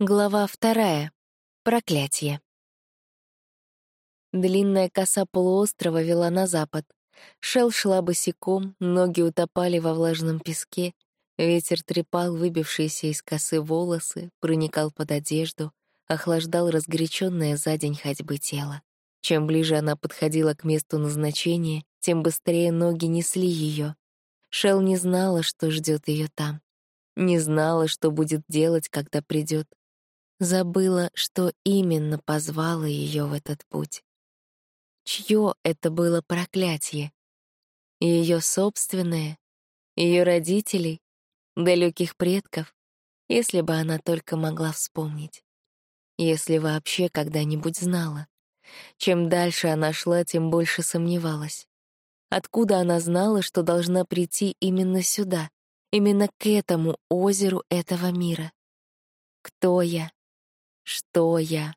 Глава вторая. Проклятие. Длинная коса полуострова вела на запад. Шел шла босиком, ноги утопали во влажном песке, ветер трепал выбившиеся из косы волосы, проникал под одежду, охлаждал разгоряченное за день ходьбы тело. Чем ближе она подходила к месту назначения, тем быстрее ноги несли ее. Шел не знала, что ждет ее там. Не знала, что будет делать, когда придет. Забыла, что именно позвало ее в этот путь. Чье это было проклятие? Ее собственное? Ее родителей? Далеких предков? Если бы она только могла вспомнить. Если вообще когда-нибудь знала. Чем дальше она шла, тем больше сомневалась. Откуда она знала, что должна прийти именно сюда, именно к этому озеру этого мира? Кто я? Что я?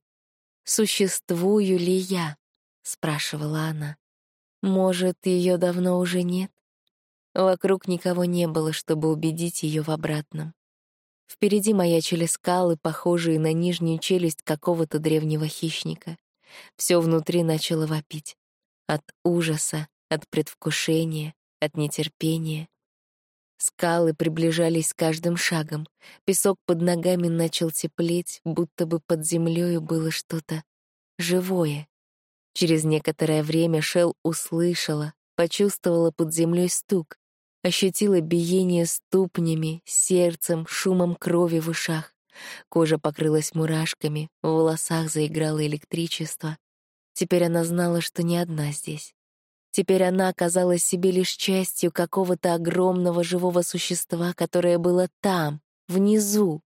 Существую ли я? спрашивала она. Может, ее давно уже нет? Вокруг никого не было, чтобы убедить ее в обратном. Впереди маячили скалы, похожие на нижнюю челюсть какого-то древнего хищника. Все внутри начало вопить. От ужаса, от предвкушения, от нетерпения. Скалы приближались с каждым шагом. Песок под ногами начал теплеть, будто бы под землею было что-то живое. Через некоторое время Шел услышала, почувствовала под землей стук, ощутила биение ступнями, сердцем, шумом крови в ушах. Кожа покрылась мурашками, в волосах заиграло электричество. Теперь она знала, что не одна здесь. Теперь она оказалась себе лишь частью какого-то огромного живого существа, которое было там, внизу.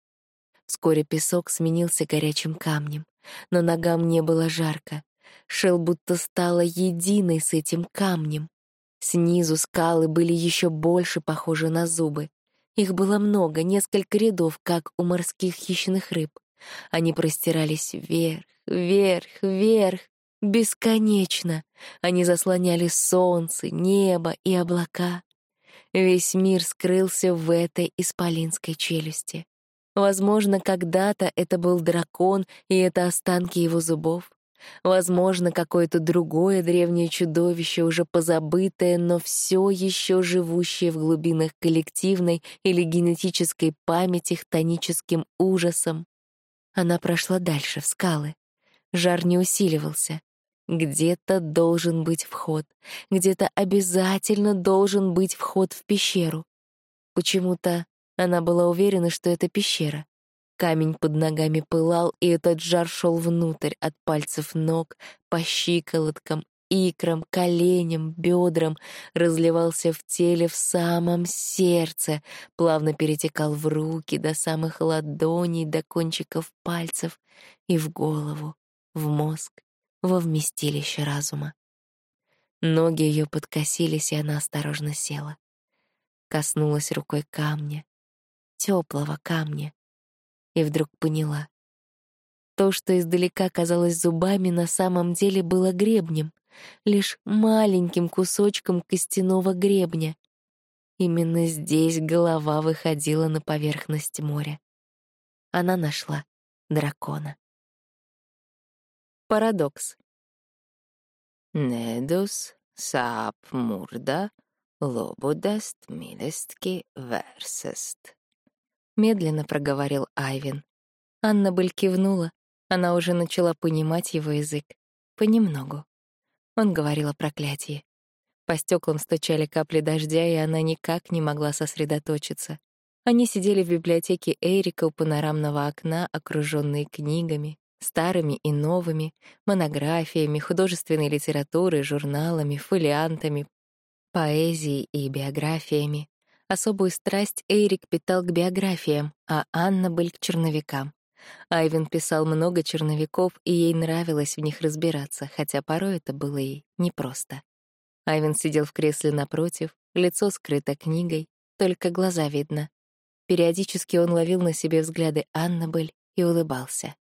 Вскоре песок сменился горячим камнем, но ногам не было жарко. Шел будто стала единой с этим камнем. Снизу скалы были еще больше похожи на зубы. Их было много, несколько рядов, как у морских хищных рыб. Они простирались вверх, вверх, вверх, Бесконечно. Они заслоняли солнце, небо и облака. Весь мир скрылся в этой исполинской челюсти. Возможно, когда-то это был дракон, и это останки его зубов. Возможно, какое-то другое древнее чудовище, уже позабытое, но все еще живущее в глубинах коллективной или генетической памяти хтоническим ужасом. Она прошла дальше, в скалы. Жар не усиливался. Где-то должен быть вход, где-то обязательно должен быть вход в пещеру. Почему-то она была уверена, что это пещера. Камень под ногами пылал, и этот жар шел внутрь, от пальцев ног, по щиколоткам, икрам, коленям, бедрам, разливался в теле в самом сердце, плавно перетекал в руки до самых ладоней, до кончиков пальцев и в голову, в мозг во вместилище разума. Ноги ее подкосились, и она осторожно села. Коснулась рукой камня, теплого камня, и вдруг поняла. То, что издалека казалось зубами, на самом деле было гребнем, лишь маленьким кусочком костяного гребня. Именно здесь голова выходила на поверхность моря. Она нашла дракона. Парадокс. Недус сап мурда лобудест милестки версест. Медленно проговорил Айвин. Анна Быль кивнула. Она уже начала понимать его язык. Понемногу. Он говорил о проклятии. По стеклам стучали капли дождя, и она никак не могла сосредоточиться. Они сидели в библиотеке Эрика у панорамного окна, окруженные книгами, старыми и новыми, монографиями, художественной литературой, журналами, фолиантами, поэзией и биографиями. Особую страсть Эрик питал к биографиям, а Анна — к черновикам. Айвен писал много черновиков, и ей нравилось в них разбираться, хотя порой это было ей непросто. Айвен сидел в кресле напротив, лицо скрыто книгой, только глаза видно. Периодически он ловил на себе взгляды Аннабель и улыбался.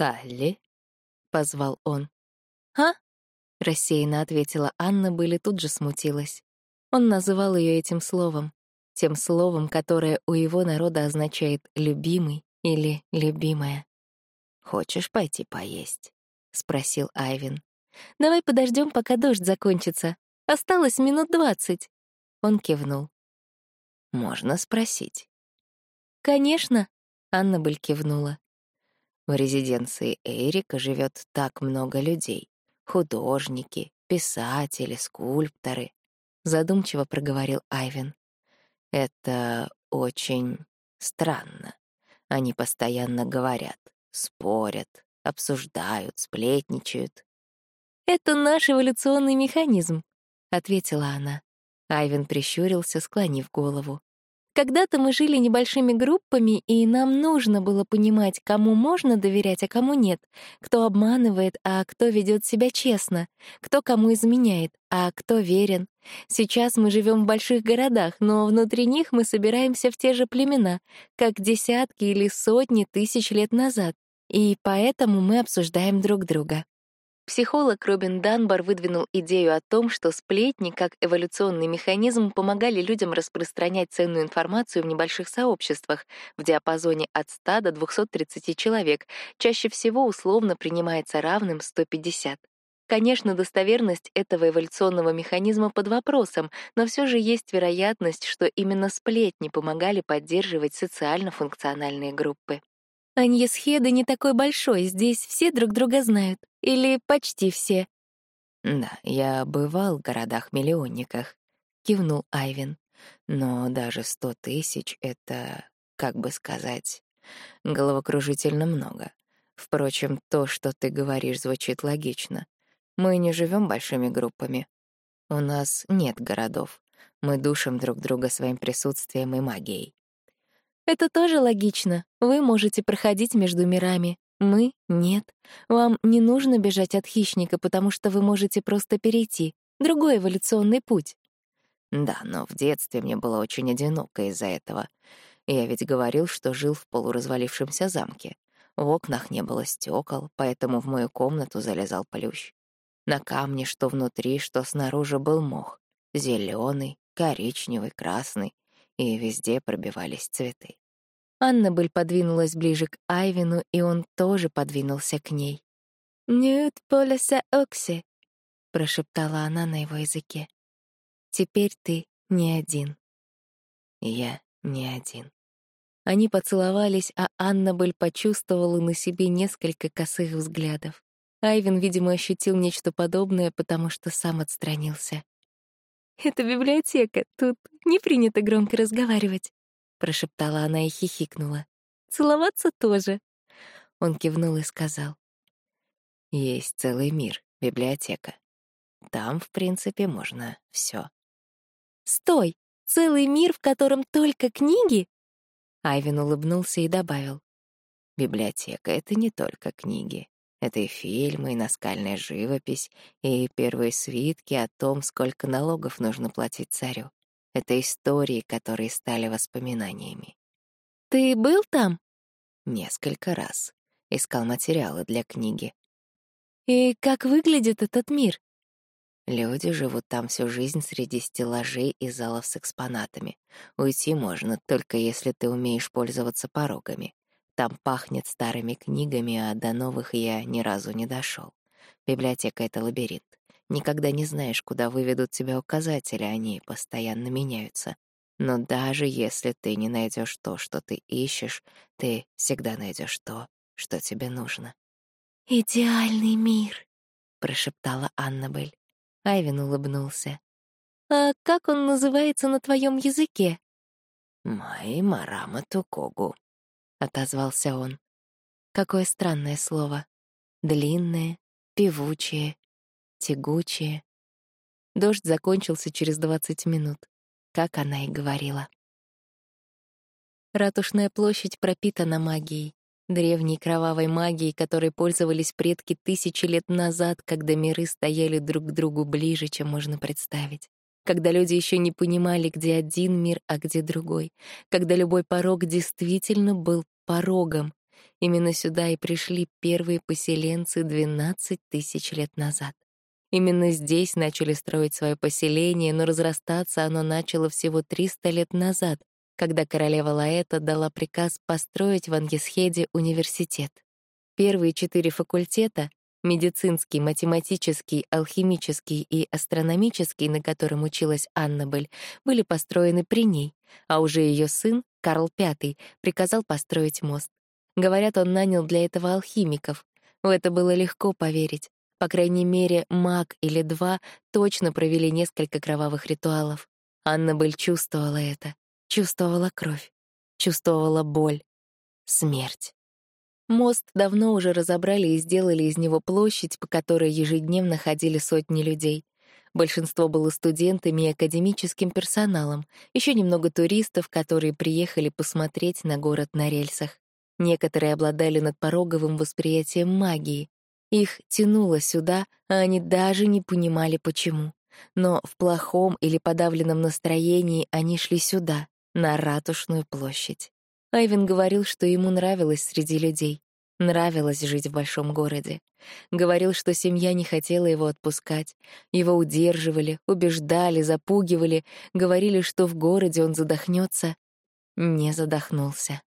«Калли?» — позвал он. «А?» — рассеянно ответила Анна, были тут же смутилась. Он называл ее этим словом, тем словом, которое у его народа означает «любимый», или любимая. «Хочешь пойти поесть?» — спросил Айвин. «Давай подождем, пока дождь закончится. Осталось минут двадцать». Он кивнул. «Можно спросить?» «Конечно», — Аннабель кивнула. В резиденции Эрика живет так много людей. Художники, писатели, скульпторы. Задумчиво проговорил Айвен. Это очень странно. Они постоянно говорят, спорят, обсуждают, сплетничают. «Это наш эволюционный механизм», — ответила она. Айвен прищурился, склонив голову. Когда-то мы жили небольшими группами, и нам нужно было понимать, кому можно доверять, а кому нет, кто обманывает, а кто ведет себя честно, кто кому изменяет, а кто верен. Сейчас мы живем в больших городах, но внутри них мы собираемся в те же племена, как десятки или сотни тысяч лет назад, и поэтому мы обсуждаем друг друга. Психолог Робин Данбар выдвинул идею о том, что сплетни, как эволюционный механизм, помогали людям распространять ценную информацию в небольших сообществах в диапазоне от 100 до 230 человек, чаще всего условно принимается равным 150. Конечно, достоверность этого эволюционного механизма под вопросом, но все же есть вероятность, что именно сплетни помогали поддерживать социально функциональные группы. Аньесхеда не такой большой, здесь все друг друга знают. Или почти все. «Да, я бывал в городах-миллионниках», — кивнул Айвин. «Но даже сто тысяч — это, как бы сказать, головокружительно много. Впрочем, то, что ты говоришь, звучит логично. Мы не живем большими группами. У нас нет городов. Мы душим друг друга своим присутствием и магией. Это тоже логично. Вы можете проходить между мирами. Мы — нет. Вам не нужно бежать от хищника, потому что вы можете просто перейти. Другой эволюционный путь. Да, но в детстве мне было очень одиноко из-за этого. Я ведь говорил, что жил в полуразвалившемся замке. В окнах не было стекол, поэтому в мою комнату залезал плющ. На камне, что внутри, что снаружи, был мох. зеленый, коричневый, красный, и везде пробивались цветы. Аннабель подвинулась ближе к Айвину, и он тоже подвинулся к ней. «Нют полеса окси», — прошептала она на его языке. «Теперь ты не один». «Я не один». Они поцеловались, а Аннабель почувствовала на себе несколько косых взглядов. Айвин, видимо, ощутил нечто подобное, потому что сам отстранился. «Это библиотека, тут не принято громко разговаривать», прошептала она и хихикнула. Целоваться тоже. Он кивнул и сказал: Есть целый мир, библиотека. Там, в принципе, можно все. Стой! Целый мир, в котором только книги? Айвин улыбнулся и добавил: Библиотека — это не только книги. Это и фильмы, и наскальная живопись, и первые свитки о том, сколько налогов нужно платить царю. Это истории, которые стали воспоминаниями. «Ты был там?» Несколько раз. Искал материалы для книги. «И как выглядит этот мир?» Люди живут там всю жизнь среди стеллажей и залов с экспонатами. Уйти можно, только если ты умеешь пользоваться порогами. Там пахнет старыми книгами, а до новых я ни разу не дошел. Библиотека — это лабиринт. Никогда не знаешь, куда выведут тебя указатели, они постоянно меняются. Но даже если ты не найдешь то, что ты ищешь, ты всегда найдешь то, что тебе нужно. «Идеальный мир», — прошептала Аннабель. Айвин улыбнулся. «А как он называется на твоем языке?» «Май Марама Тукогу», — отозвался он. Какое странное слово. Длинное, певучее, тягучее. Дождь закончился через 20 минут, как она и говорила. Ратушная площадь пропитана магией, древней кровавой магией, которой пользовались предки тысячи лет назад, когда миры стояли друг к другу ближе, чем можно представить. Когда люди еще не понимали, где один мир, а где другой. Когда любой порог действительно был порогом. Именно сюда и пришли первые поселенцы 12 тысяч лет назад. Именно здесь начали строить свое поселение, но разрастаться оно начало всего 300 лет назад, когда королева Лаэта дала приказ построить в Ангесхеде университет. Первые четыре факультета — медицинский, математический, алхимический и астрономический, на котором училась Аннабель, были построены при ней, а уже ее сын, Карл V, приказал построить мост. Говорят, он нанял для этого алхимиков. В это было легко поверить. По крайней мере, маг или два точно провели несколько кровавых ритуалов. Аннабель чувствовала это. Чувствовала кровь. Чувствовала боль. Смерть. Мост давно уже разобрали и сделали из него площадь, по которой ежедневно ходили сотни людей. Большинство было студентами и академическим персоналом, еще немного туристов, которые приехали посмотреть на город на рельсах. Некоторые обладали надпороговым восприятием магии, их тянуло сюда, а они даже не понимали, почему. Но в плохом или подавленном настроении они шли сюда, на Ратушную площадь. Айвен говорил, что ему нравилось среди людей. Нравилось жить в большом городе. Говорил, что семья не хотела его отпускать. Его удерживали, убеждали, запугивали, говорили, что в городе он задохнется. Не задохнулся.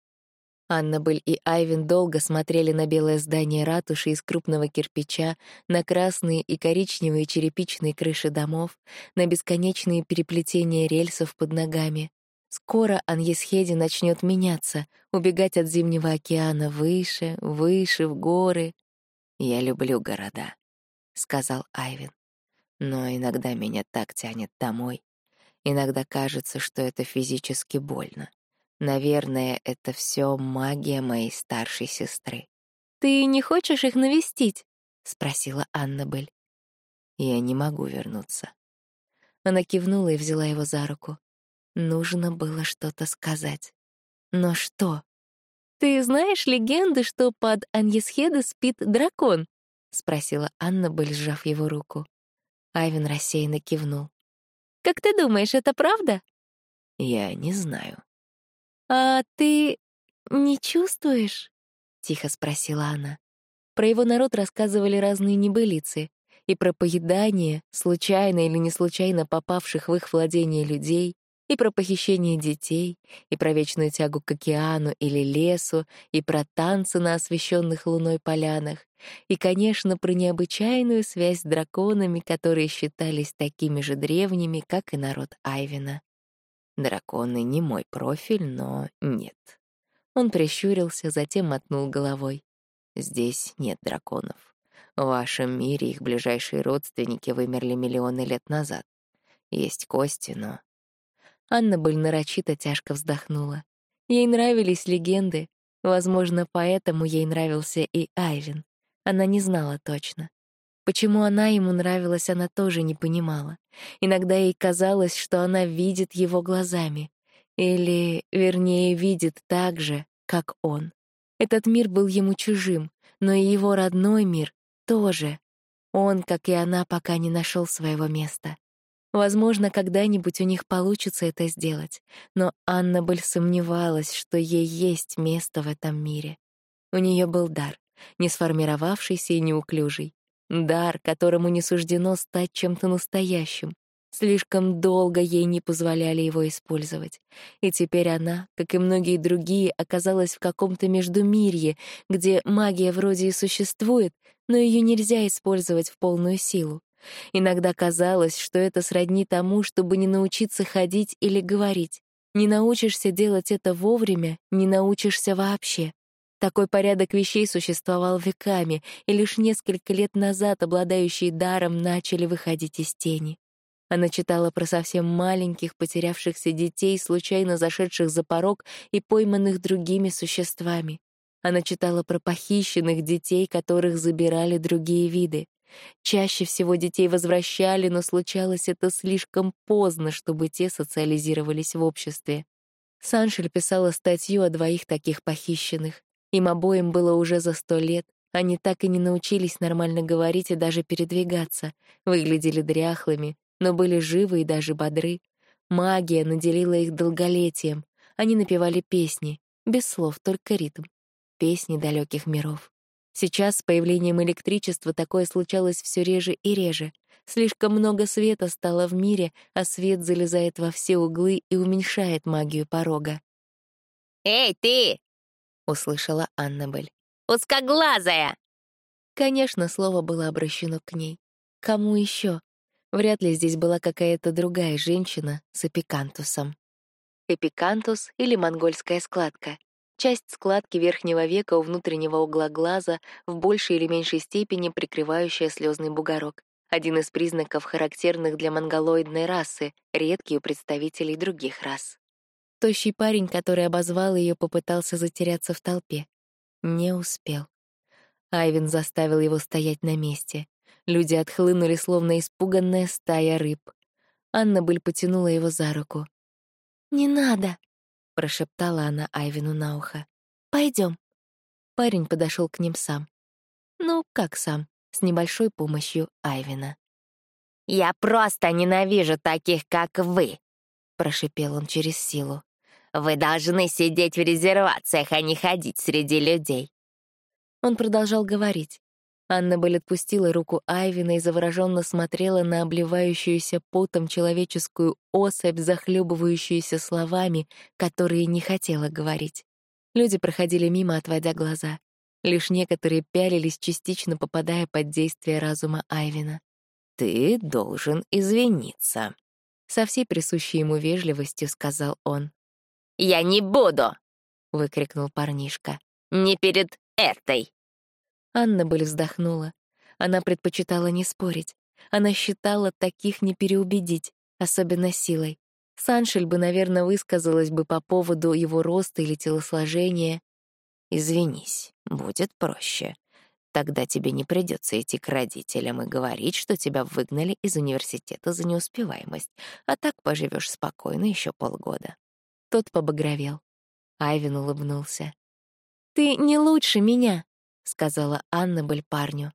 Аннабель и Айвин долго смотрели на белое здание ратуши из крупного кирпича, на красные и коричневые черепичные крыши домов, на бесконечные переплетения рельсов под ногами. Скоро Аньесхеди начнет меняться, убегать от зимнего океана выше, выше, в горы. «Я люблю города», — сказал Айвин. «Но иногда меня так тянет домой. Иногда кажется, что это физически больно. Наверное, это все магия моей старшей сестры. «Ты не хочешь их навестить?» — спросила Аннабель. «Я не могу вернуться». Она кивнула и взяла его за руку. Нужно было что-то сказать. Но что? «Ты знаешь легенды, что под Аньесхеда спит дракон?» — спросила Аннабель, сжав его руку. Айвен рассеянно кивнул. «Как ты думаешь, это правда?» «Я не знаю», «А ты не чувствуешь?» — тихо спросила она. Про его народ рассказывали разные небылицы. И про поедание, случайно или не случайно попавших в их владение людей, и про похищение детей, и про вечную тягу к океану или лесу, и про танцы на освещенных луной полянах, и, конечно, про необычайную связь с драконами, которые считались такими же древними, как и народ Айвина. Драконы не мой профиль, но нет. Он прищурился, затем мотнул головой. Здесь нет драконов. В вашем мире их ближайшие родственники вымерли миллионы лет назад. Есть кости, но... Анна Быль нарочито тяжко вздохнула. Ей нравились легенды. Возможно, поэтому ей нравился и Айвин. Она не знала точно. Почему она ему нравилась, она тоже не понимала. Иногда ей казалось, что она видит его глазами. Или, вернее, видит так же, как он. Этот мир был ему чужим, но и его родной мир тоже. Он, как и она, пока не нашел своего места. Возможно, когда-нибудь у них получится это сделать, но Анна Боль сомневалась, что ей есть место в этом мире. У нее был дар, не сформировавшийся и неуклюжий. Дар, которому не суждено стать чем-то настоящим. Слишком долго ей не позволяли его использовать. И теперь она, как и многие другие, оказалась в каком-то междумирье, где магия вроде и существует, но ее нельзя использовать в полную силу. Иногда казалось, что это сродни тому, чтобы не научиться ходить или говорить. Не научишься делать это вовремя, не научишься вообще. Такой порядок вещей существовал веками, и лишь несколько лет назад обладающие даром начали выходить из тени. Она читала про совсем маленьких, потерявшихся детей, случайно зашедших за порог и пойманных другими существами. Она читала про похищенных детей, которых забирали другие виды. Чаще всего детей возвращали, но случалось это слишком поздно, чтобы те социализировались в обществе. Саншель писала статью о двоих таких похищенных. Им обоим было уже за сто лет. Они так и не научились нормально говорить и даже передвигаться. Выглядели дряхлыми, но были живы и даже бодры. Магия наделила их долголетием. Они напевали песни, без слов, только ритм. Песни далеких миров. Сейчас с появлением электричества такое случалось все реже и реже. Слишком много света стало в мире, а свет залезает во все углы и уменьшает магию порога. «Эй, ты!» — услышала Аннабель. «Узкоглазая!» Конечно, слово было обращено к ней. Кому еще? Вряд ли здесь была какая-то другая женщина с эпикантусом. Эпикантус или монгольская складка — часть складки верхнего века у внутреннего угла глаза, в большей или меньшей степени прикрывающая слезный бугорок. Один из признаков, характерных для монголоидной расы, редкий у представителей других рас. Тощий парень, который обозвал ее, попытался затеряться в толпе. Не успел. Айвин заставил его стоять на месте. Люди отхлынули, словно испуганная стая рыб. Анна Быль потянула его за руку. «Не надо», — прошептала она Айвину на ухо. Пойдем. Парень подошел к ним сам. Ну, как сам, с небольшой помощью Айвина. «Я просто ненавижу таких, как вы», — прошипел он через силу. «Вы должны сидеть в резервациях, а не ходить среди людей». Он продолжал говорить. Анна Белль отпустила руку Айвина и завороженно смотрела на обливающуюся потом человеческую особь, захлебывающуюся словами, которые не хотела говорить. Люди проходили мимо, отводя глаза. Лишь некоторые пялились, частично попадая под действие разума Айвина. «Ты должен извиниться», — со всей присущей ему вежливостью сказал он. «Я не буду!» — выкрикнул парнишка. «Не перед этой!» Анна Бель вздохнула. Она предпочитала не спорить. Она считала таких не переубедить, особенно силой. Саншель бы, наверное, высказалась бы по поводу его роста или телосложения. «Извинись, будет проще. Тогда тебе не придется идти к родителям и говорить, что тебя выгнали из университета за неуспеваемость, а так поживешь спокойно еще полгода». Тот побагровел. Айвин улыбнулся. «Ты не лучше меня», — сказала Анна Бель парню.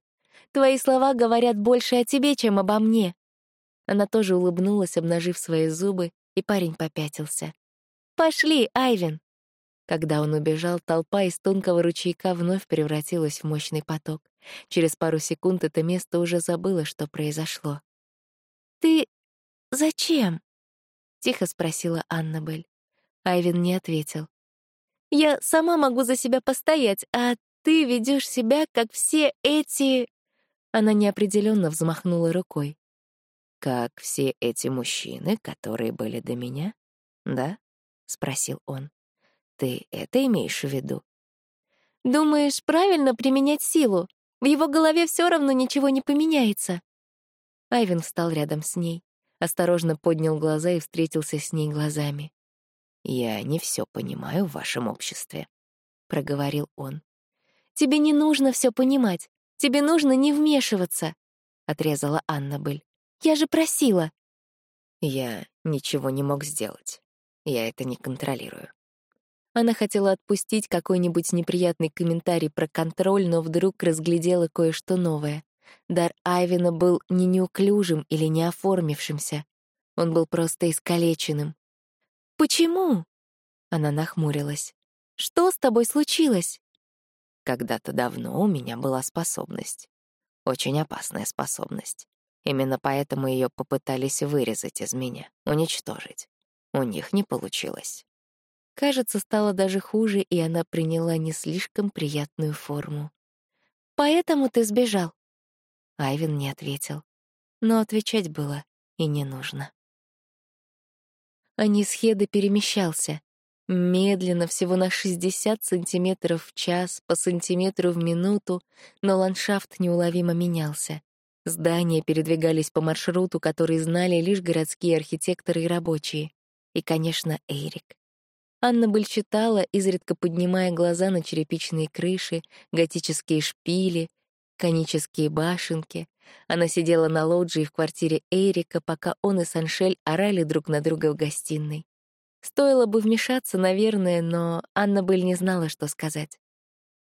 «Твои слова говорят больше о тебе, чем обо мне». Она тоже улыбнулась, обнажив свои зубы, и парень попятился. «Пошли, Айвин!» Когда он убежал, толпа из тонкого ручейка вновь превратилась в мощный поток. Через пару секунд это место уже забыло, что произошло. «Ты зачем?» — тихо спросила Аннабель. Айвин не ответил. «Я сама могу за себя постоять, а ты ведешь себя, как все эти...» Она неопределенно взмахнула рукой. «Как все эти мужчины, которые были до меня? Да?» — спросил он. «Ты это имеешь в виду?» «Думаешь, правильно применять силу? В его голове все равно ничего не поменяется». Айвен встал рядом с ней, осторожно поднял глаза и встретился с ней глазами. «Я не все понимаю в вашем обществе», — проговорил он. Тебе не нужно все понимать. Тебе нужно не вмешиваться», — отрезала Аннабель. «Я же просила». Я ничего не мог сделать. Я это не контролирую. Она хотела отпустить какой-нибудь неприятный комментарий про контроль, но вдруг разглядела кое-что новое. Дар Айвина был не неуклюжим или не оформившимся. Он был просто искалеченным. «Почему?» Она нахмурилась. «Что с тобой случилось?» Когда-то давно у меня была способность. Очень опасная способность. Именно поэтому ее попытались вырезать из меня, уничтожить. У них не получилось. Кажется, стало даже хуже, и она приняла не слишком приятную форму. «Поэтому ты сбежал?» Айвин не ответил. Но отвечать было и не нужно. Анисхеда перемещался. Медленно, всего на 60 сантиметров в час, по сантиметру в минуту, но ландшафт неуловимо менялся. Здания передвигались по маршруту, который знали лишь городские архитекторы и рабочие. И, конечно, Эрик. Анна Быль читала, изредка поднимая глаза на черепичные крыши, готические шпили, конические башенки. Она сидела на лоджии в квартире Эрика, пока он и Саншель орали друг на друга в гостиной. Стоило бы вмешаться, наверное, но Анна Бель не знала, что сказать.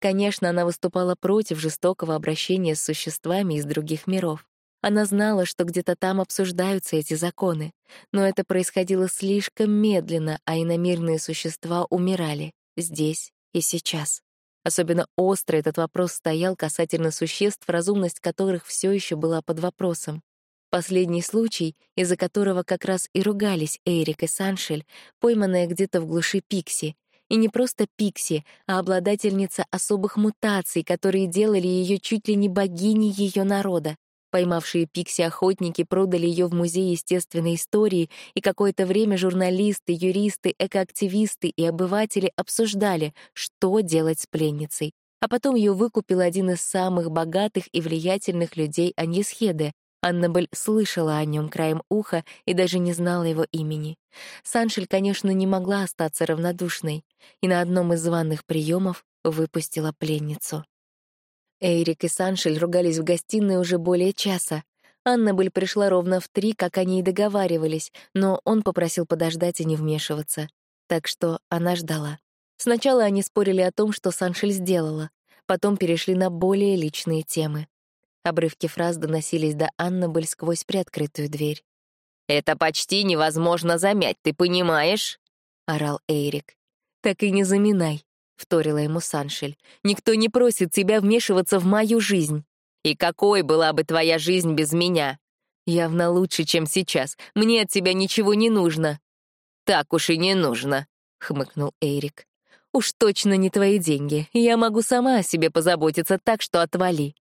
Конечно, она выступала против жестокого обращения с существами из других миров. Она знала, что где-то там обсуждаются эти законы, но это происходило слишком медленно, а иномирные существа умирали здесь и сейчас. Особенно остро этот вопрос стоял касательно существ, разумность которых все еще была под вопросом. Последний случай, из-за которого как раз и ругались Эрик и Саншель, пойманная где-то в глуши Пикси. И не просто Пикси, а обладательница особых мутаций, которые делали ее чуть ли не богиней ее народа. Поймавшие Пикси-охотники продали ее в Музей естественной истории, и какое-то время журналисты, юристы, экоактивисты и обыватели обсуждали, что делать с пленницей. А потом ее выкупил один из самых богатых и влиятельных людей Аньесхеде. Аннабель слышала о нем краем уха и даже не знала его имени. Саншель, конечно, не могла остаться равнодушной, и на одном из званых приемов выпустила пленницу. Эрик и Саншель ругались в гостиной уже более часа. Аннабель пришла ровно в три, как они и договаривались, но он попросил подождать и не вмешиваться. Так что она ждала. Сначала они спорили о том, что Саншель сделала, потом перешли на более личные темы. Обрывки фраз доносились до Аннабель сквозь приоткрытую дверь. «Это почти невозможно замять, ты понимаешь?» — орал Эрик. «Так и не заминай», — вторила ему Саншель. «Никто не просит тебя вмешиваться в мою жизнь». «И какой была бы твоя жизнь без меня?» «Явно лучше, чем сейчас. Мне от тебя ничего не нужно». «Так уж и не нужно», — хмыкнул Эрик. «Уж точно не твои деньги. Я могу сама о себе позаботиться, так что отвали».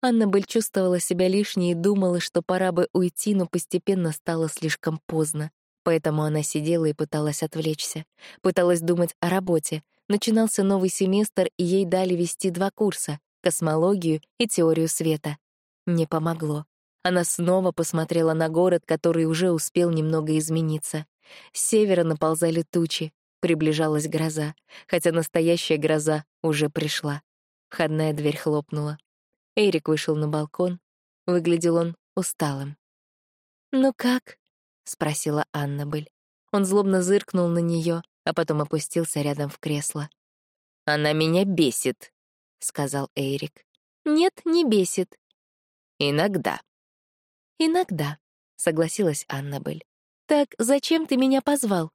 Аннабель чувствовала себя лишней и думала, что пора бы уйти, но постепенно стало слишком поздно. Поэтому она сидела и пыталась отвлечься. Пыталась думать о работе, начинался новый семестр, и ей дали вести два курса — космологию и теорию света. Не помогло. Она снова посмотрела на город, который уже успел немного измениться. С севера наползали тучи, приближалась гроза, хотя настоящая гроза уже пришла. Входная дверь хлопнула. Эрик вышел на балкон. Выглядел он усталым. «Ну как?» — спросила Аннабель. Он злобно зыркнул на нее, а потом опустился рядом в кресло. «Она меня бесит», — сказал Эрик. «Нет, не бесит». «Иногда». «Иногда», — согласилась Аннабель. «Так зачем ты меня позвал?»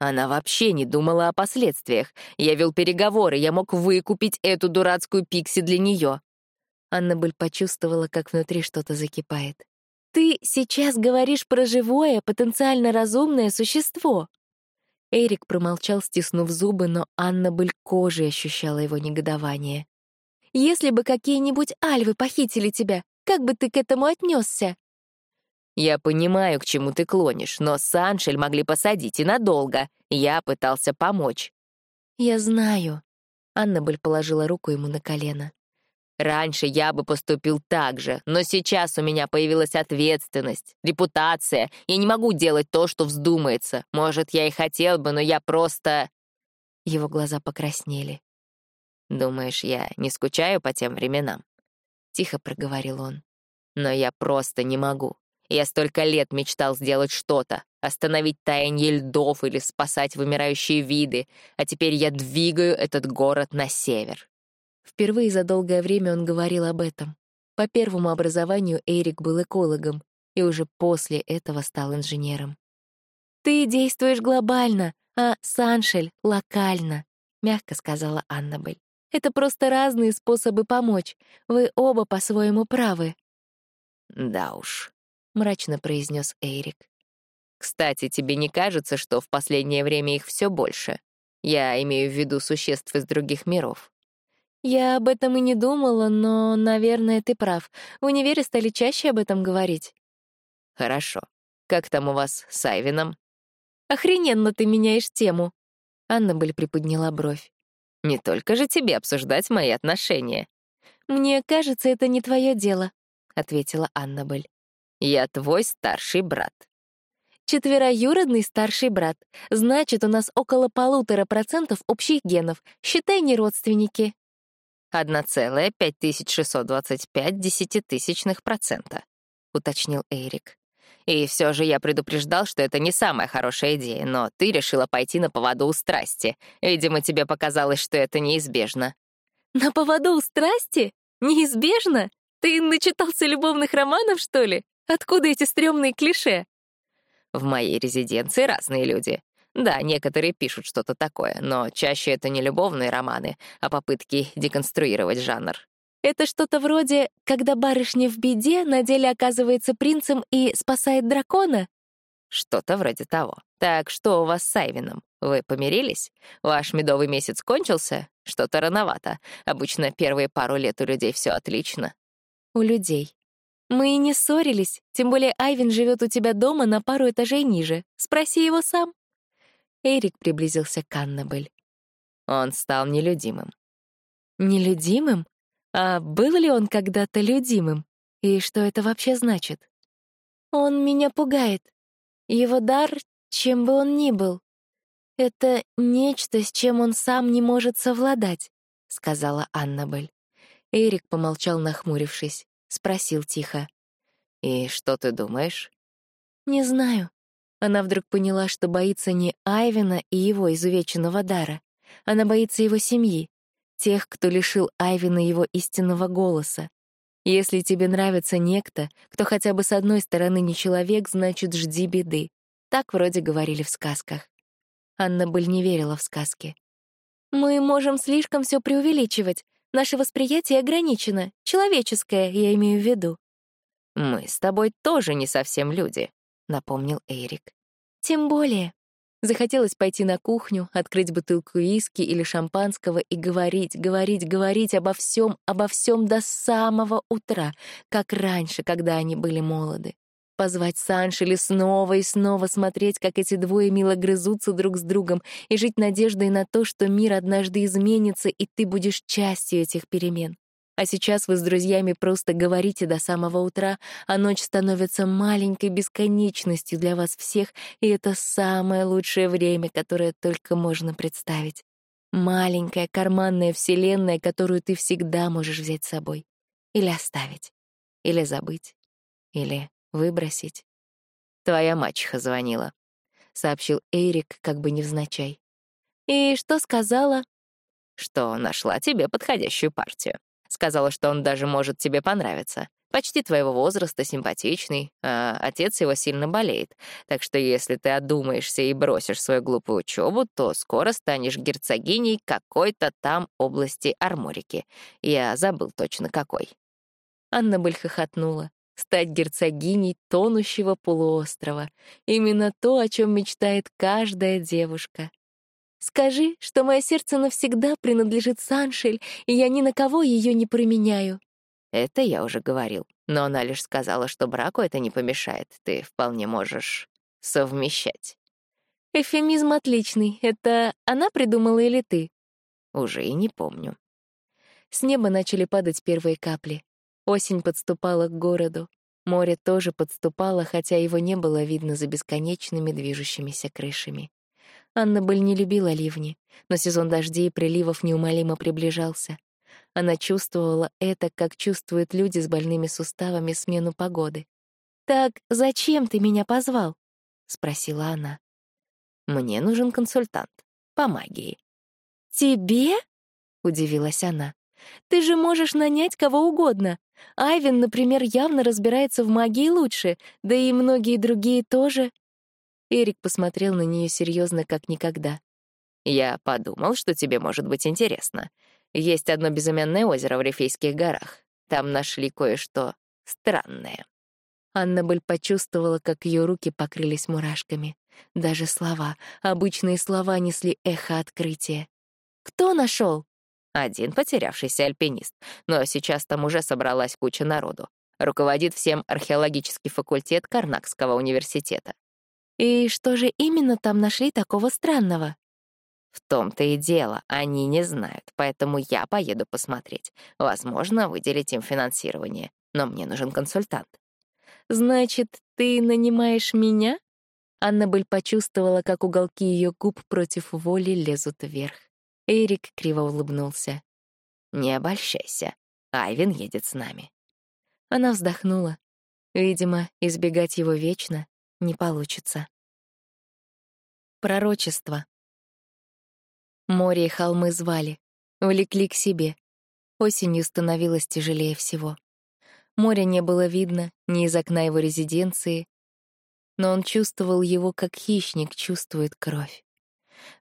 Она вообще не думала о последствиях. Я вел переговоры, я мог выкупить эту дурацкую пикси для нее. Аннабель почувствовала, как внутри что-то закипает. «Ты сейчас говоришь про живое, потенциально разумное существо», Эрик промолчал, стиснув зубы, но Анна быль кожей ощущала его негодование. «Если бы какие-нибудь альвы похитили тебя, как бы ты к этому отнесся? «Я понимаю, к чему ты клонишь, но Саншель могли посадить и надолго. Я пытался помочь». «Я знаю». Аннабель положила руку ему на колено. Раньше я бы поступил так же, но сейчас у меня появилась ответственность, репутация. Я не могу делать то, что вздумается. Может, я и хотел бы, но я просто...» Его глаза покраснели. «Думаешь, я не скучаю по тем временам?» Тихо проговорил он. «Но я просто не могу. Я столько лет мечтал сделать что-то, остановить таяние льдов или спасать вымирающие виды, а теперь я двигаю этот город на север. Впервые за долгое время он говорил об этом. По первому образованию Эрик был экологом, и уже после этого стал инженером. «Ты действуешь глобально, а Саншель — локально», — мягко сказала Аннабель. «Это просто разные способы помочь. Вы оба по-своему правы». «Да уж», — мрачно произнес Эрик. «Кстати, тебе не кажется, что в последнее время их все больше? Я имею в виду существ из других миров». Я об этом и не думала, но, наверное, ты прав. В универе стали чаще об этом говорить. Хорошо. Как там у вас с Айвином? Охрененно ты меняешь тему. Аннабель приподняла бровь. Не только же тебе обсуждать мои отношения. Мне кажется, это не твое дело, ответила Аннабель. Я твой старший брат. Четвероюродный старший брат. Значит, у нас около полутора процентов общих генов. Считай, не родственники. 1,5625 десятитысячных процента», — уточнил Эрик. «И все же я предупреждал, что это не самая хорошая идея, но ты решила пойти на поводу у страсти. Видимо, тебе показалось, что это неизбежно». «На поводу у страсти? Неизбежно? Ты начитался любовных романов, что ли? Откуда эти стрёмные клише?» «В моей резиденции разные люди. Да, некоторые пишут что-то такое, но чаще это не любовные романы, а попытки деконструировать жанр. Это что-то вроде «когда барышня в беде, на деле оказывается принцем и спасает дракона»? Что-то вроде того. Так что у вас с Айвином? Вы помирились? Ваш медовый месяц кончился? Что-то рановато. Обычно первые пару лет у людей все отлично. У людей. Мы и не ссорились, тем более Айвин живет у тебя дома на пару этажей ниже. Спроси его сам. Эрик приблизился к Аннабель. Он стал нелюдимым. Нелюдимым? А был ли он когда-то людимым? И что это вообще значит? Он меня пугает. Его дар, чем бы он ни был, это нечто, с чем он сам не может совладать, сказала Аннабель. Эрик помолчал, нахмурившись, спросил тихо: "И что ты думаешь?" "Не знаю". Она вдруг поняла, что боится не Айвина и его изувеченного дара. Она боится его семьи, тех, кто лишил Айвина его истинного голоса. Если тебе нравится некто, кто хотя бы с одной стороны не человек, значит, жди беды. Так вроде говорили в сказках. Анна Быль не верила в сказки. «Мы можем слишком все преувеличивать. Наше восприятие ограничено. Человеческое, я имею в виду». «Мы с тобой тоже не совсем люди», — напомнил Эрик. «Тем более», Захотелось пойти на кухню, открыть бутылку виски или шампанского и говорить, говорить, говорить обо всем, обо всем до самого утра, как раньше, когда они были молоды. Позвать Саншели снова и снова смотреть, как эти двое мило грызутся друг с другом, и жить надеждой на то, что мир однажды изменится, и ты будешь частью этих перемен. А сейчас вы с друзьями просто говорите до самого утра, а ночь становится маленькой бесконечностью для вас всех, и это самое лучшее время, которое только можно представить. Маленькая карманная вселенная, которую ты всегда можешь взять с собой. Или оставить. Или забыть. Или выбросить. «Твоя мачеха звонила», — сообщил Эрик, как бы невзначай. «И что сказала?» «Что нашла тебе подходящую партию». Сказала, что он даже может тебе понравиться. Почти твоего возраста, симпатичный, а отец его сильно болеет. Так что если ты одумаешься и бросишь свою глупую учебу, то скоро станешь герцогиней какой-то там области Арморики. Я забыл точно какой. Анна Быль хохотнула. Стать герцогиней тонущего полуострова. Именно то, о чем мечтает каждая девушка. Скажи, что мое сердце навсегда принадлежит Саншель, и я ни на кого ее не променяю. Это я уже говорил, но она лишь сказала, что браку это не помешает. Ты вполне можешь совмещать. Эфемизм отличный. Это она придумала или ты? Уже и не помню. С неба начали падать первые капли. Осень подступала к городу. Море тоже подступало, хотя его не было видно за бесконечными движущимися крышами. Анна Быль не любила ливни, но сезон дождей и приливов неумолимо приближался. Она чувствовала это, как чувствуют люди с больными суставами смену погоды. «Так зачем ты меня позвал?» — спросила она. «Мне нужен консультант. По магии». «Тебе?» — удивилась она. «Ты же можешь нанять кого угодно. Айвен, например, явно разбирается в магии лучше, да и многие другие тоже». Эрик посмотрел на нее серьезно, как никогда. «Я подумал, что тебе может быть интересно. Есть одно безымянное озеро в Рифейских горах. Там нашли кое-что странное». Аннабель почувствовала, как ее руки покрылись мурашками. Даже слова, обычные слова несли эхо открытия. «Кто нашел? Один потерявшийся альпинист, но сейчас там уже собралась куча народу. Руководит всем археологический факультет Карнакского университета. И что же именно там нашли такого странного? В том-то и дело, они не знают, поэтому я поеду посмотреть. Возможно, выделить им финансирование, но мне нужен консультант. Значит, ты нанимаешь меня? Аннабель почувствовала, как уголки ее губ против воли лезут вверх. Эрик криво улыбнулся. «Не обольщайся. Айвен едет с нами». Она вздохнула. Видимо, избегать его вечно не получится. Пророчество. Море и холмы звали, влекли к себе. Осенью становилось тяжелее всего. Моря не было видно ни из окна его резиденции, но он чувствовал его, как хищник чувствует кровь.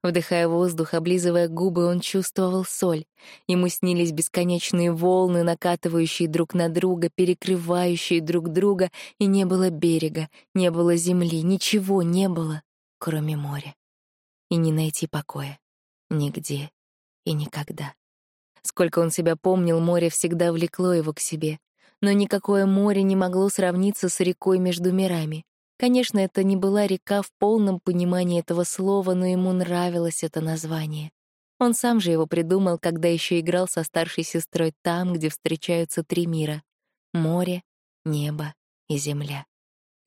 Вдыхая воздух, облизывая губы, он чувствовал соль. Ему снились бесконечные волны, накатывающие друг на друга, перекрывающие друг друга, и не было берега, не было земли, ничего не было, кроме моря. И не найти покоя. Нигде и никогда. Сколько он себя помнил, море всегда влекло его к себе. Но никакое море не могло сравниться с рекой между мирами. Конечно, это не была река в полном понимании этого слова, но ему нравилось это название. Он сам же его придумал, когда еще играл со старшей сестрой там, где встречаются три мира — море, небо и земля.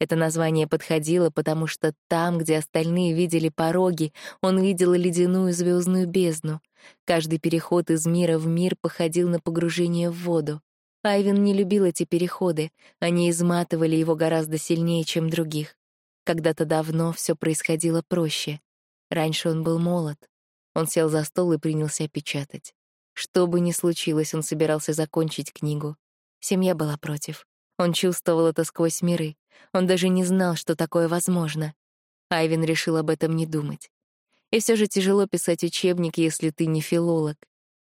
Это название подходило, потому что там, где остальные видели пороги, он видел ледяную звездную бездну. Каждый переход из мира в мир походил на погружение в воду. Айвен не любил эти переходы, они изматывали его гораздо сильнее, чем других. Когда-то давно все происходило проще. Раньше он был молод. Он сел за стол и принялся печатать. Что бы ни случилось, он собирался закончить книгу. Семья была против. Он чувствовал это сквозь миры. Он даже не знал, что такое возможно. Айвен решил об этом не думать. И все же тяжело писать учебник, если ты не филолог.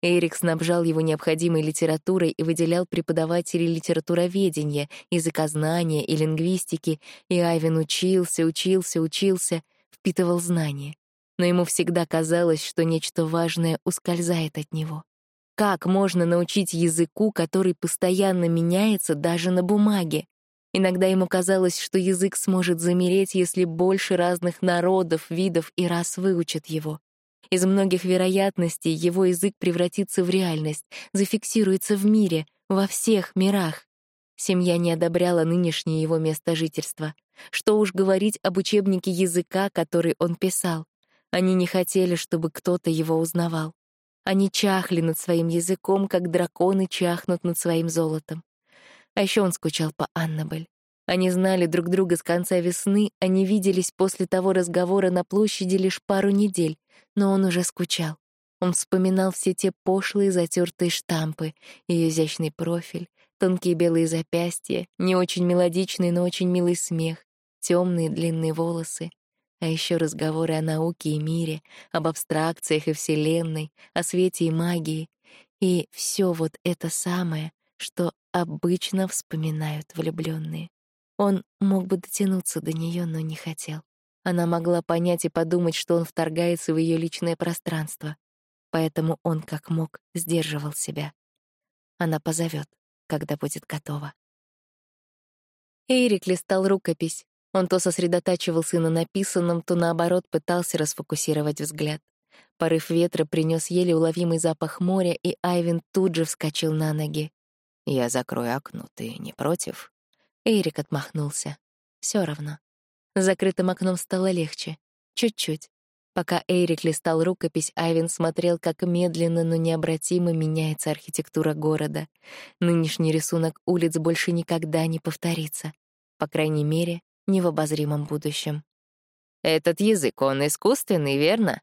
Эрик снабжал его необходимой литературой и выделял преподавателей литературоведения, языкознания и лингвистики, и Айвен учился, учился, учился, впитывал знания. Но ему всегда казалось, что нечто важное ускользает от него. Как можно научить языку, который постоянно меняется даже на бумаге? Иногда ему казалось, что язык сможет замереть, если больше разных народов, видов и рас выучат его. Из многих вероятностей его язык превратится в реальность, зафиксируется в мире, во всех мирах. Семья не одобряла нынешнее его место жительства. Что уж говорить об учебнике языка, который он писал. Они не хотели, чтобы кто-то его узнавал. Они чахли над своим языком, как драконы чахнут над своим золотом. А еще он скучал по Аннабель. Они знали друг друга с конца весны, они виделись после того разговора на площади лишь пару недель, но он уже скучал. Он вспоминал все те пошлые затертые штампы, ее изящный профиль, тонкие белые запястья, не очень мелодичный, но очень милый смех, темные длинные волосы, а еще разговоры о науке и мире, об абстракциях и Вселенной, о свете и магии. И все вот это самое, что обычно вспоминают влюбленные. Он мог бы дотянуться до нее, но не хотел. Она могла понять и подумать, что он вторгается в ее личное пространство. Поэтому он, как мог, сдерживал себя. Она позовет, когда будет готова. Эрик листал рукопись. Он то сосредотачивался на написанном, то, наоборот, пытался расфокусировать взгляд. Порыв ветра принес еле уловимый запах моря, и Айвин тут же вскочил на ноги. «Я закрою окно, ты не против?» Эрик отмахнулся. Все равно. С закрытым окном стало легче. Чуть-чуть. Пока Эрик листал рукопись, Айвен смотрел, как медленно, но необратимо меняется архитектура города. Нынешний рисунок улиц больше никогда не повторится. По крайней мере, не в обозримом будущем. «Этот язык, он искусственный, верно?»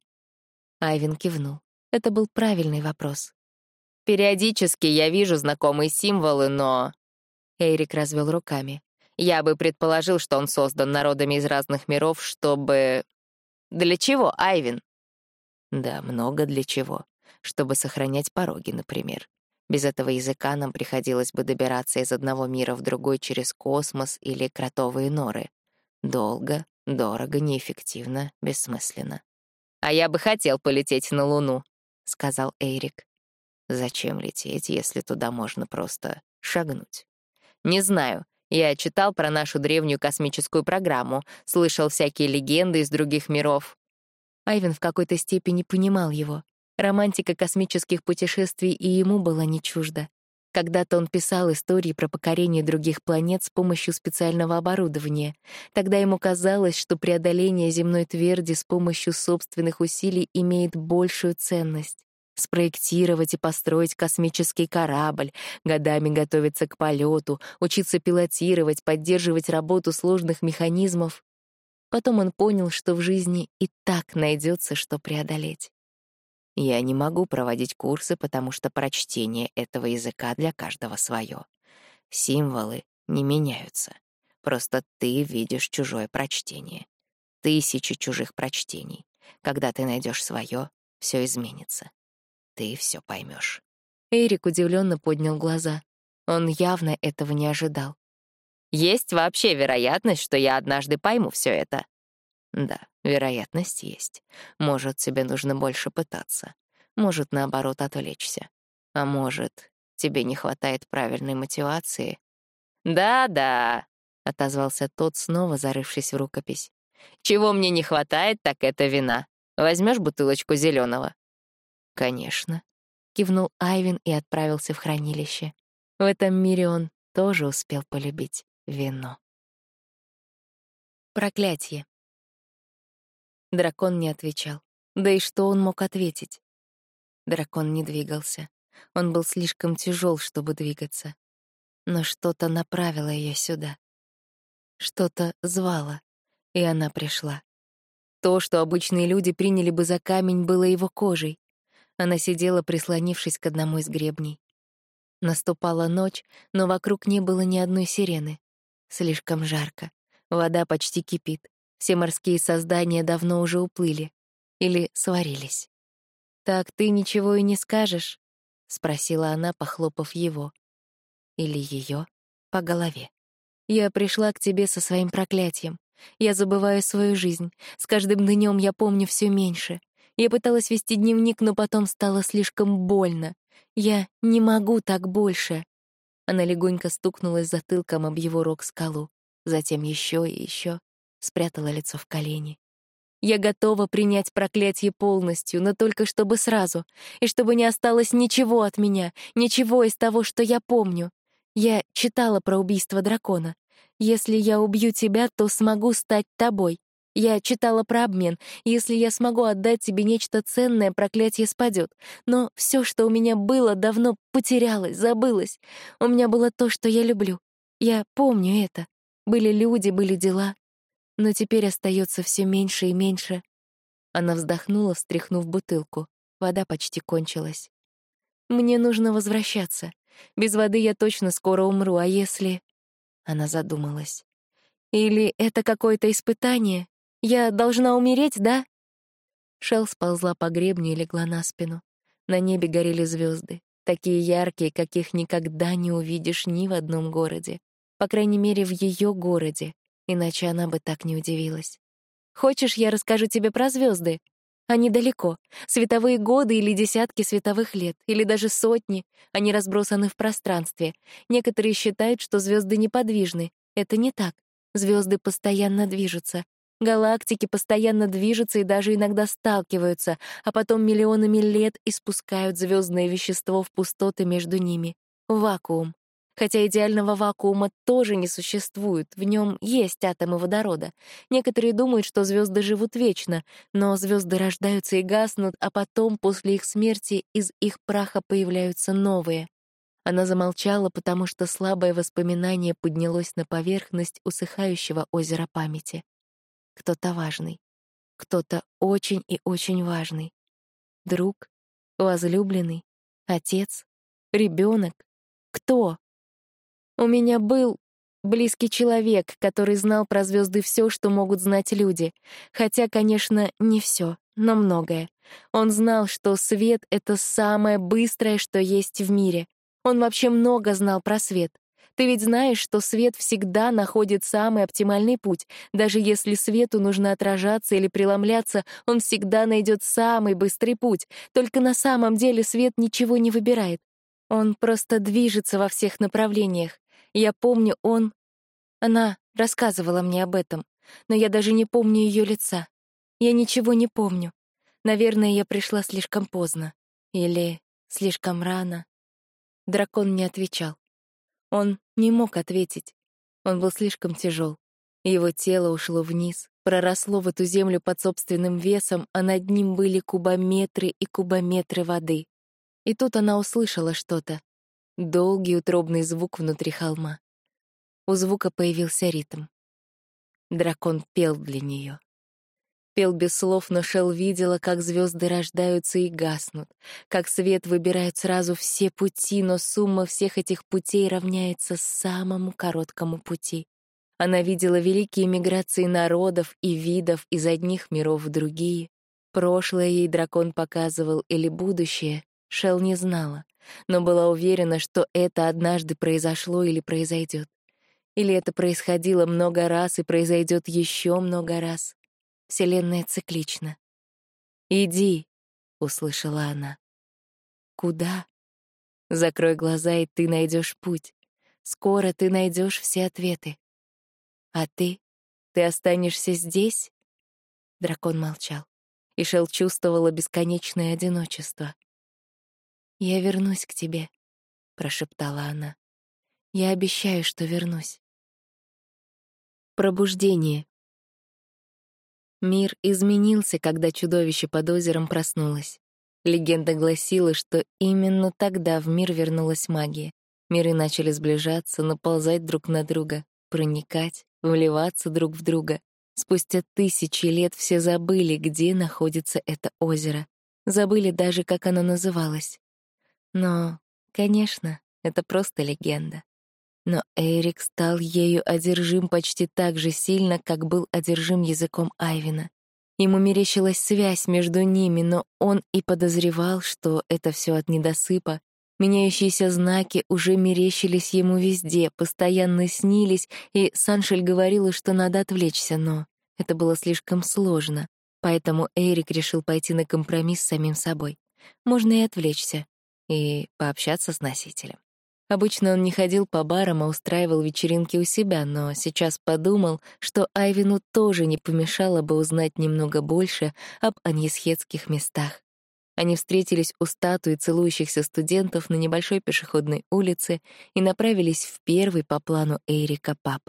Айвен кивнул. Это был правильный вопрос. «Периодически я вижу знакомые символы, но...» Эрик развел руками. «Я бы предположил, что он создан народами из разных миров, чтобы...» «Для чего, Айвин?» «Да, много для чего. Чтобы сохранять пороги, например. Без этого языка нам приходилось бы добираться из одного мира в другой через космос или кротовые норы. Долго, дорого, неэффективно, бессмысленно. «А я бы хотел полететь на Луну», — сказал Эрик. «Зачем лететь, если туда можно просто шагнуть?» Не знаю. Я читал про нашу древнюю космическую программу, слышал всякие легенды из других миров. Айвен в какой-то степени понимал его. Романтика космических путешествий и ему была не чужда. Когда-то он писал истории про покорение других планет с помощью специального оборудования. Тогда ему казалось, что преодоление земной тверди с помощью собственных усилий имеет большую ценность спроектировать и построить космический корабль, годами готовиться к полету, учиться пилотировать, поддерживать работу сложных механизмов. Потом он понял, что в жизни и так найдется, что преодолеть. Я не могу проводить курсы, потому что прочтение этого языка для каждого свое. Символы не меняются. Просто ты видишь чужое прочтение. Тысячи чужих прочтений. Когда ты найдешь свое, все изменится. Ты все поймешь. Эрик удивленно поднял глаза. Он явно этого не ожидал. Есть вообще вероятность, что я однажды пойму все это? Да, вероятность есть. Может, тебе нужно больше пытаться. Может, наоборот, отвлечься. А может, тебе не хватает правильной мотивации? Да-да, отозвался тот, снова зарывшись в рукопись. Чего мне не хватает, так это вина. Возьмешь бутылочку зеленого? Конечно, кивнул Айвин и отправился в хранилище. В этом мире он тоже успел полюбить вино. Проклятие. Дракон не отвечал. Да и что он мог ответить? Дракон не двигался. Он был слишком тяжел, чтобы двигаться. Но что-то направило ее сюда. Что-то звало, и она пришла. То, что обычные люди приняли бы за камень, было его кожей. Она сидела, прислонившись к одному из гребней. Наступала ночь, но вокруг не было ни одной сирены. Слишком жарко. Вода почти кипит. Все морские создания давно уже уплыли. Или сварились. «Так ты ничего и не скажешь?» — спросила она, похлопав его. Или ее по голове. «Я пришла к тебе со своим проклятием. Я забываю свою жизнь. С каждым днем я помню все меньше. Я пыталась вести дневник, но потом стало слишком больно. Я не могу так больше». Она легонько стукнулась затылком об его рог скалу, затем еще и еще спрятала лицо в колени. Я готова принять проклятие полностью, но только чтобы сразу, и чтобы не осталось ничего от меня, ничего из того, что я помню. Я читала про убийство дракона. Если я убью тебя, то смогу стать тобой. Я читала про обмен. Если я смогу отдать тебе нечто ценное, проклятие спадет. Но все, что у меня было, давно потерялось, забылось. У меня было то, что я люблю. Я помню это. Были люди, были дела, но теперь остается все меньше и меньше. Она вздохнула, встряхнув бутылку. Вода почти кончилась. Мне нужно возвращаться. Без воды я точно скоро умру, а если... Она задумалась. Или это какое-то испытание? Я должна умереть, да? Шел сползла по гребню и легла на спину. На небе горели звезды, такие яркие, каких никогда не увидишь ни в одном городе. По крайней мере, в ее городе иначе она бы так не удивилась. «Хочешь, я расскажу тебе про звезды? Они далеко. Световые годы или десятки световых лет, или даже сотни. Они разбросаны в пространстве. Некоторые считают, что звезды неподвижны. Это не так. Звезды постоянно движутся. Галактики постоянно движутся и даже иногда сталкиваются, а потом миллионами лет испускают звездное вещество в пустоты между ними. Вакуум. Хотя идеального вакуума тоже не существует, в нем есть атомы водорода. Некоторые думают, что звезды живут вечно, но звезды рождаются и гаснут, а потом, после их смерти, из их праха появляются новые. Она замолчала, потому что слабое воспоминание поднялось на поверхность усыхающего озера памяти. Кто-то важный, кто-то очень и очень важный. Друг, возлюбленный, отец, ребенок. Кто? У меня был близкий человек, который знал про звезды все, что могут знать люди. Хотя, конечно, не все, но многое. Он знал, что свет — это самое быстрое, что есть в мире. Он вообще много знал про свет. Ты ведь знаешь, что свет всегда находит самый оптимальный путь. Даже если свету нужно отражаться или преломляться, он всегда найдет самый быстрый путь. Только на самом деле свет ничего не выбирает. Он просто движется во всех направлениях. Я помню, он... Она рассказывала мне об этом, но я даже не помню ее лица. Я ничего не помню. Наверное, я пришла слишком поздно. Или слишком рано. Дракон не отвечал. Он не мог ответить. Он был слишком тяжел. Его тело ушло вниз, проросло в эту землю под собственным весом, а над ним были кубометры и кубометры воды. И тут она услышала что-то. Долгий утробный звук внутри холма. У звука появился ритм. Дракон пел для нее. Пел без слов, но Шел видела, как звезды рождаются и гаснут, как свет выбирает сразу все пути, но сумма всех этих путей равняется самому короткому пути. Она видела великие миграции народов и видов из одних миров в другие, Прошлое ей дракон показывал или будущее, Шел не знала, но была уверена, что это однажды произошло или произойдет. Или это происходило много раз и произойдет еще много раз. Вселенная циклична. «Иди», — услышала она. «Куда?» «Закрой глаза, и ты найдешь путь. Скоро ты найдешь все ответы. А ты? Ты останешься здесь?» Дракон молчал, и Шел чувствовала бесконечное одиночество. «Я вернусь к тебе», — прошептала она. «Я обещаю, что вернусь». Пробуждение. Мир изменился, когда чудовище под озером проснулось. Легенда гласила, что именно тогда в мир вернулась магия. Миры начали сближаться, наползать друг на друга, проникать, вливаться друг в друга. Спустя тысячи лет все забыли, где находится это озеро. Забыли даже, как оно называлось. Но, конечно, это просто легенда. Но Эрик стал ею одержим почти так же сильно, как был одержим языком Айвина. Ему мерещилась связь между ними, но он и подозревал, что это все от недосыпа. Меняющиеся знаки уже мерещились ему везде, постоянно снились, и Саншель говорила, что надо отвлечься, но это было слишком сложно. Поэтому Эрик решил пойти на компромисс с самим собой. Можно и отвлечься, и пообщаться с носителем. Обычно он не ходил по барам, а устраивал вечеринки у себя, но сейчас подумал, что Айвину тоже не помешало бы узнать немного больше об аньесхетских местах. Они встретились у статуи целующихся студентов на небольшой пешеходной улице и направились в первый по плану Эрика паб.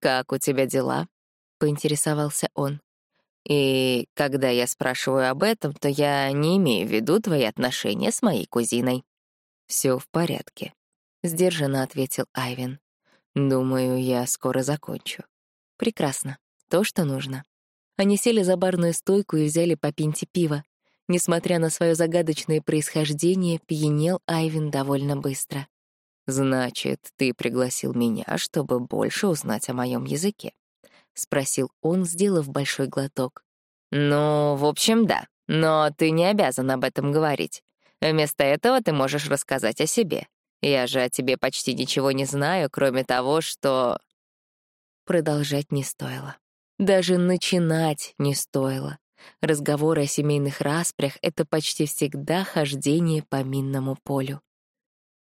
«Как у тебя дела?» — поинтересовался он. И когда я спрашиваю об этом, то я не имею в виду твои отношения с моей кузиной. Все в порядке, сдержанно ответил Айвин. Думаю, я скоро закончу. Прекрасно. То, что нужно. Они сели за барную стойку и взяли по пинте пива. Несмотря на свое загадочное происхождение, пьянел Айвин довольно быстро. «Значит, ты пригласил меня, чтобы больше узнать о моем языке?» — спросил он, сделав большой глоток. «Ну, в общем, да, но ты не обязан об этом говорить. Вместо этого ты можешь рассказать о себе. Я же о тебе почти ничего не знаю, кроме того, что...» Продолжать не стоило. Даже начинать не стоило. Разговоры о семейных распрях — это почти всегда хождение по минному полю.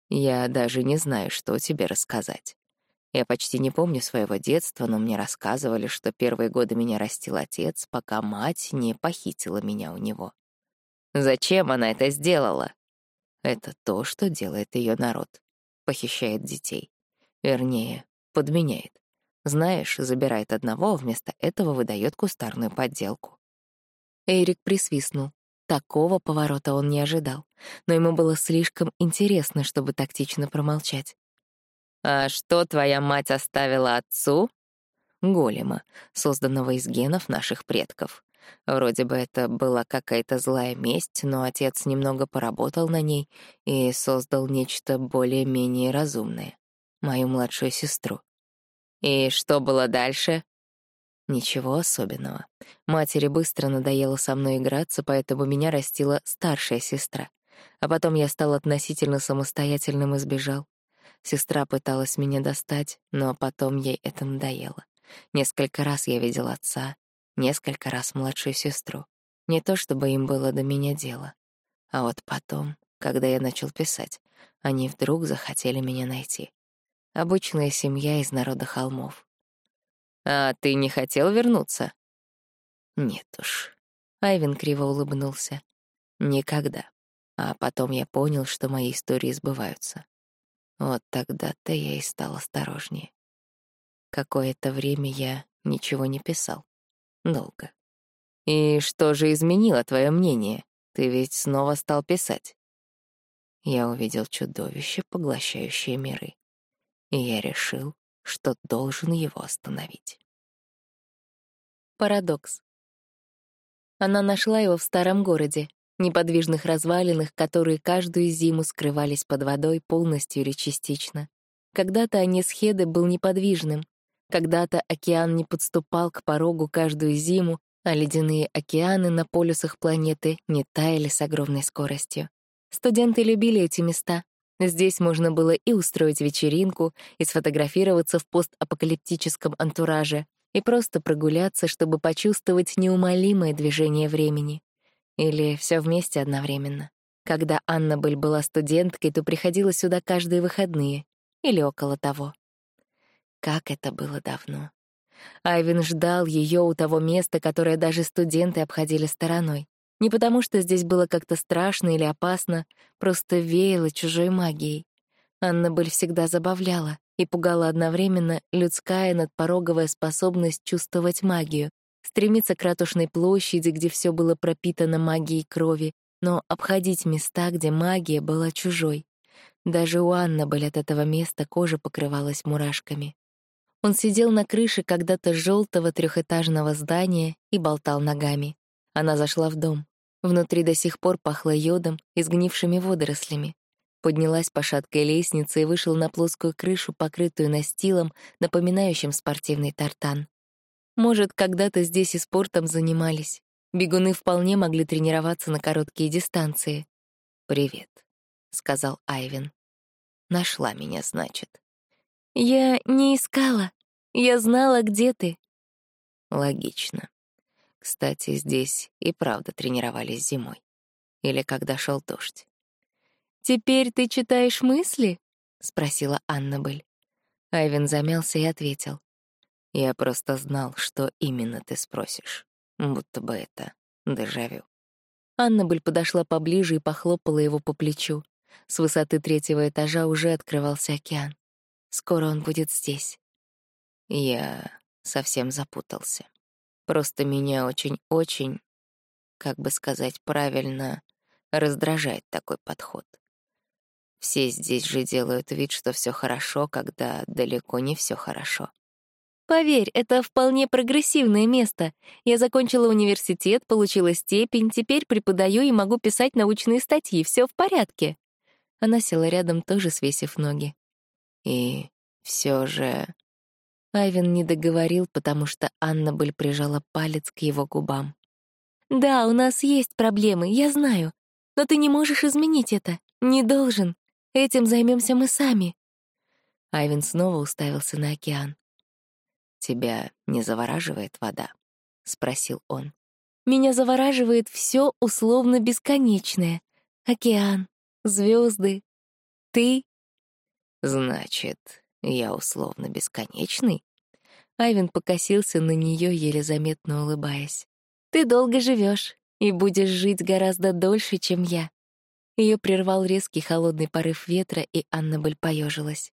Я даже не знаю, что тебе рассказать. Я почти не помню своего детства, но мне рассказывали, что первые годы меня растил отец, пока мать не похитила меня у него. Зачем она это сделала? Это то, что делает ее народ. Похищает детей. Вернее, подменяет. Знаешь, забирает одного, а вместо этого выдает кустарную подделку. Эрик присвистнул. Такого поворота он не ожидал, но ему было слишком интересно, чтобы тактично промолчать. «А что твоя мать оставила отцу?» «Голема, созданного из генов наших предков. Вроде бы это была какая-то злая месть, но отец немного поработал на ней и создал нечто более-менее разумное. Мою младшую сестру. И что было дальше?» Ничего особенного. Матери быстро надоело со мной играться, поэтому меня растила старшая сестра. А потом я стал относительно самостоятельным и сбежал. Сестра пыталась меня достать, но потом ей это надоело. Несколько раз я видел отца, несколько раз младшую сестру. Не то чтобы им было до меня дело. А вот потом, когда я начал писать, они вдруг захотели меня найти. Обычная семья из народа холмов. «А ты не хотел вернуться?» «Нет уж». Айвен криво улыбнулся. «Никогда. А потом я понял, что мои истории сбываются. Вот тогда-то я и стал осторожнее. Какое-то время я ничего не писал. Долго. И что же изменило твое мнение? Ты ведь снова стал писать. Я увидел чудовище, поглощающее миры. И я решил, что должен его остановить. Парадокс. Она нашла его в старом городе, неподвижных развалинах, которые каждую зиму скрывались под водой полностью или частично. Когда-то Анисхеде был неподвижным, когда-то океан не подступал к порогу каждую зиму, а ледяные океаны на полюсах планеты не таяли с огромной скоростью. Студенты любили эти места. Здесь можно было и устроить вечеринку, и сфотографироваться в постапокалиптическом антураже, и просто прогуляться, чтобы почувствовать неумолимое движение времени. Или все вместе одновременно. Когда Аннабель была студенткой, то приходила сюда каждые выходные. Или около того. Как это было давно. Айвен ждал ее у того места, которое даже студенты обходили стороной. Не потому, что здесь было как-то страшно или опасно, просто веяло чужой магией. Аннабель всегда забавляла и пугала одновременно людская надпороговая способность чувствовать магию, стремиться к ратушной площади, где все было пропитано магией крови, но обходить места, где магия была чужой. Даже у Аннабель от этого места кожа покрывалась мурашками. Он сидел на крыше когда-то желтого трехэтажного здания и болтал ногами. Она зашла в дом. Внутри до сих пор пахло йодом и сгнившими водорослями. Поднялась по шаткой лестнице и вышел на плоскую крышу, покрытую настилом, напоминающим спортивный тартан. Может, когда-то здесь и спортом занимались. Бегуны вполне могли тренироваться на короткие дистанции. «Привет», — сказал Айвен. «Нашла меня, значит». «Я не искала. Я знала, где ты». «Логично. Кстати, здесь и правда тренировались зимой. Или когда шел дождь. «Теперь ты читаешь мысли?» — спросила Аннабель. Айвен замялся и ответил. Я просто знал, что именно ты спросишь. Будто бы это дежавю. Аннабель подошла поближе и похлопала его по плечу. С высоты третьего этажа уже открывался океан. Скоро он будет здесь. Я совсем запутался. Просто меня очень-очень, как бы сказать правильно, раздражает такой подход. Все здесь же делают вид, что все хорошо, когда далеко не все хорошо. Поверь, это вполне прогрессивное место. Я закончила университет, получила степень, теперь преподаю и могу писать научные статьи. Все в порядке. Она села рядом, тоже свесив ноги. И все же... Айвен не договорил, потому что Аннабель прижала палец к его губам. «Да, у нас есть проблемы, я знаю. Но ты не можешь изменить это. Не должен. Этим займемся мы сами». Айвен снова уставился на океан. «Тебя не завораживает вода?» — спросил он. «Меня завораживает все условно бесконечное. Океан, звезды, ты». «Значит, я условно бесконечный?» Айвен покосился на нее, еле заметно улыбаясь. «Ты долго живешь и будешь жить гораздо дольше, чем я». Ее прервал резкий холодный порыв ветра, и Аннабель поежилась.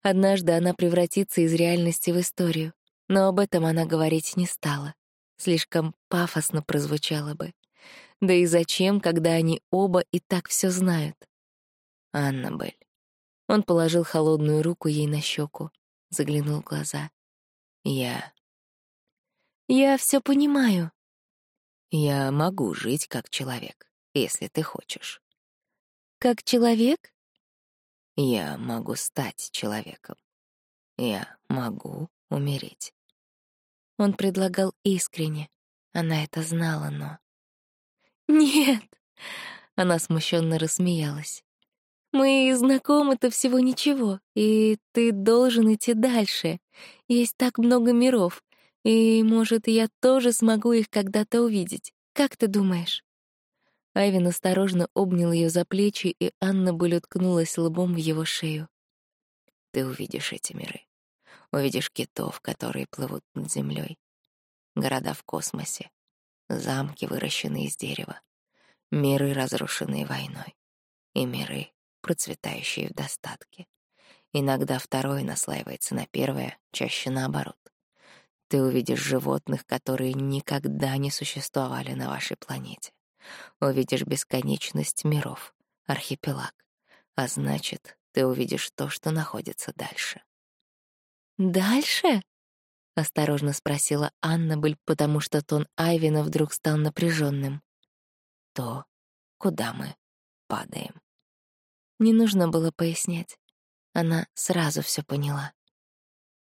Однажды она превратится из реальности в историю но об этом она говорить не стала. Слишком пафосно прозвучало бы. Да и зачем, когда они оба и так все знают? Аннабель. Он положил холодную руку ей на щеку, заглянул в глаза. Я... Я все понимаю. Я могу жить как человек, если ты хочешь. Как человек? Я могу стать человеком. Я могу умереть. Он предлагал искренне. Она это знала, но... «Нет!» — она смущенно рассмеялась. «Мы знакомы-то всего ничего, и ты должен идти дальше. Есть так много миров, и, может, я тоже смогу их когда-то увидеть. Как ты думаешь?» Айвин осторожно обнял ее за плечи, и Анна бы уткнулась лбом в его шею. «Ты увидишь эти миры увидишь китов, которые плывут над землей, города в космосе, замки, выращенные из дерева, миры, разрушенные войной, и миры, процветающие в достатке. Иногда второе наслаивается на первое, чаще наоборот. Ты увидишь животных, которые никогда не существовали на вашей планете. Увидишь бесконечность миров, архипелаг. А значит, ты увидишь то, что находится дальше. «Дальше?» — осторожно спросила Аннабель, потому что тон Айвина вдруг стал напряженным. «То, куда мы падаем». Не нужно было пояснять. Она сразу все поняла.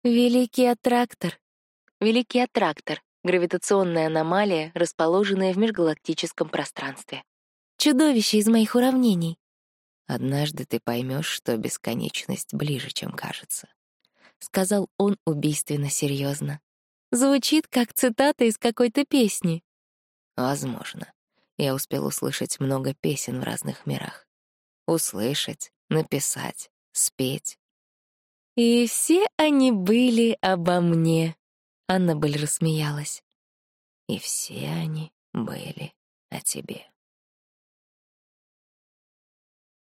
«Великий аттрактор». Великий аттрактор Гравитационная аномалия, расположенная в межгалактическом пространстве. Чудовище из моих уравнений. Однажды ты поймешь, что бесконечность ближе, чем кажется. Сказал он убийственно серьезно. Звучит как цитата из какой-то песни. Возможно. Я успел услышать много песен в разных мирах. Услышать, написать, спеть. И все они были обо мне. Аннабель рассмеялась. И все они были о тебе.